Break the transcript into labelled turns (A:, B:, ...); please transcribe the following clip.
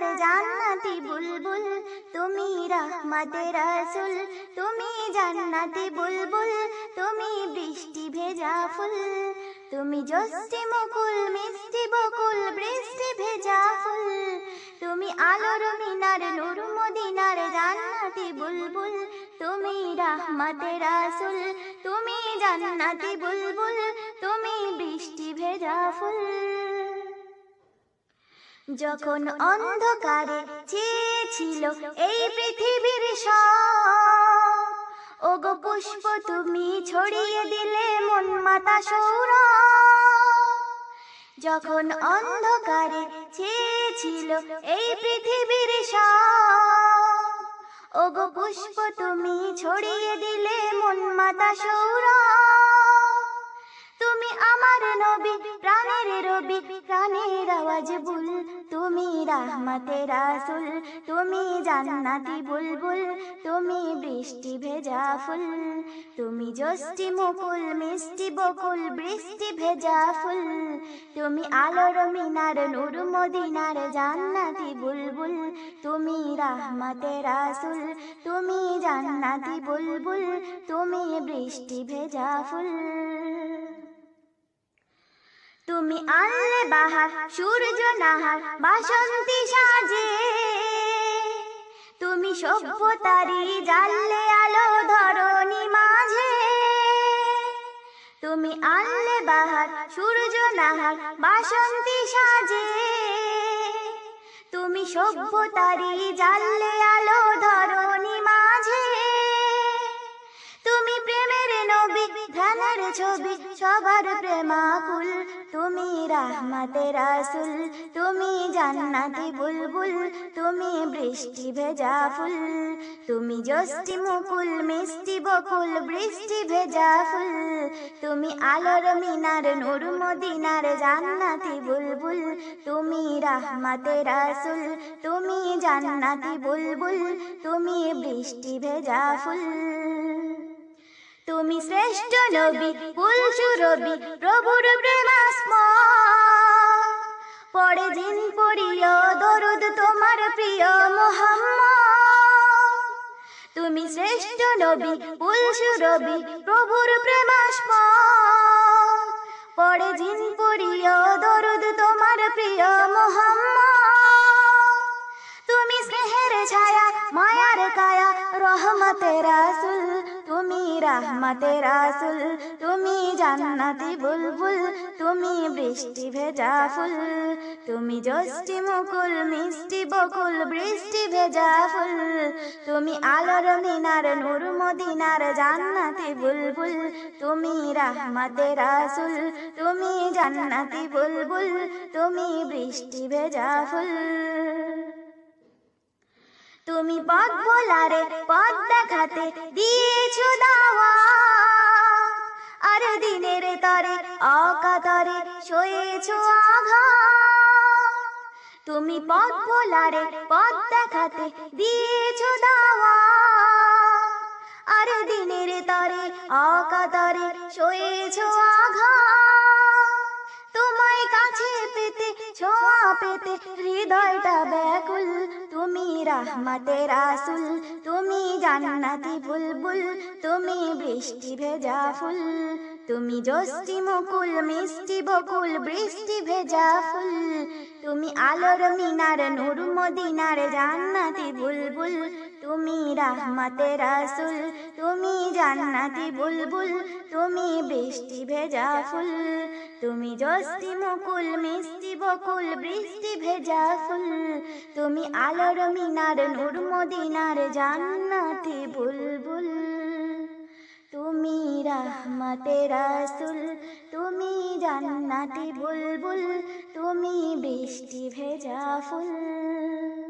A: রাহমাতে রাসুল তুমি রহমতে রসুল, তুমি জান্নাতি বুলবুল, তুমি বৃষ্টি ভেজা ফুল, তুমি জস্টি মুকুল, মিষ্টি বকুল, বৃষ্টি ভেজা ফুল, তুমি আলোর মিনার, নূর মদিনার জান্নাতি বুলবুল, তুমি রাহমাতে রাসুল, তুমি জান্নাতি বুলবুল, তুমি বৃষ্টি ভেজা ফুল। যখন অন্ধকারে চেয়েছিল এই পৃথিবীর সব। ওগো পুষ্প তুমি ছড়িয়ে দিলে মন মাতা সৌর যখন অন্ধকারে চেয়েছিল এই পৃথিবীর সব। ওগো পুষ্প তুমি ছড়িয়ে দিলে মন মাতা সৌর তুমি আমার নবী প্রাণের রবি প্রাণের আওয়াজ বুল। তুমি রাহমাতে রাসুল, তুমি জান্নাতি বুলবুল, তুমি বৃষ্টি ভেজা ফুল, তুমি জষ্টি মুকুল, মিষ্টি বকুল, বৃষ্টি ভেজা ফুল, তুমি আলোর মিনার, নূর মদিনার জান্নাতি বুলবুল, তুমি রাহমাতে রাসুল, তুমি জান্নাতি বুলবুল, তুমি বৃষ্টি ভেজা ফুল। তুমি আনলে বাহার, সূর্য নাহার, বাসন্তী সাজে। তুমি সভ্যতারি জানলে আলো ধরণী মাঝে। তুমি আনলে বাহার, সূর্য নাহার, বাসন্তী সাজে। তুমি সভ্যতারি জানলে আলো ধরণী ছবি, সবার প্রেমাকুল। তুমি রাহমাতে রাসুল, তুমি জান্নাতি বুলবুল। তুমি বৃষ্টি ভেজা ফুল। তুমি জষ্টি মুকুল, মিষ্টি বকুল, বৃষ্টি ভেজা ফুল। তুমি আলোর মিনার, নূর মদিনার জান্নাতি বুলবুল। তুমি রাহমাতে রাসুল, তুমি জান্নাতি বুলবুল। তুমি বৃষ্টি ভেজা ফুল। তুমি শ্রেষ্ঠ নবী ফুল সুরবি প্রভুর প্রেমাস্ম। পরে দিন পড়িয় দরুদ তোমার প্রিয় মোহাম্মদ। তুমি শ্রেষ্ঠ নবী ফুল সুরবি প্রভুর প্রেমাস্ম। পড়ে দিন পড়িয় দরুদ তোমার প্রিয় মোহাম্মদ। তুমি স্নেহের ছায়া, মায়ার কায়া রহমতে রাসুল। রাহমাতে রাসুল, তুমি জান্নাতি বুলবুল, তুমি বৃষ্টি ভেজা ফুল, তুমি জষ্টি মুকুল, মিষ্টি বকুল, বৃষ্টি ভেজা ফুল, তুমি আলোর মিনার, নূর মদিনার জান্নাতি বুলবুল, তুমি রাহমাতে রাসুল, তুমি জান্নাতি বুলবুল, তুমি বৃষ্টি ভেজা ফুল। তুমি পথ ভোলারে পথ দেখাতে দিয়েছ দাওয়া আর দিনের তরে অকাতরে সয়েছো আঘাত। তুমি পথ ভোলারে পথ দেখাতে দিয়েছ দাওয়া আর দিনের তরে অকাতরে সয়েছো পেতে হৃদয়টা ব্যাকুল। তুমি রাহমাতের আসুল তুমি জান্নাতি বুলবুল। তুমি বৃষ্টি ভেজা ফুল। তুমি জষ্টি মুকুল, মিষ্টি বকুল, বৃষ্টি ভেজা ফুল। তুমি আলোর মিনার নূর মদিনার জান্নাতি বুলবুল। তুমি রাহমাতে রাসুল, তুমি জান্নাতি বুলবুল। তুমি বৃষ্টি ভেজা ফুল। তুমি জষ্টি মুকুল, মিষ্টি বকুল, বৃষ্টি ভেজা ফুল। তুমি আলোর মিনার নূর মদিনার জান্নাতি বুলবুল। তুমি রাহমাতে রাসুল তুমি জান্নাতি বুলবুল তুমি বৃষ্টি ভেজা ফুল।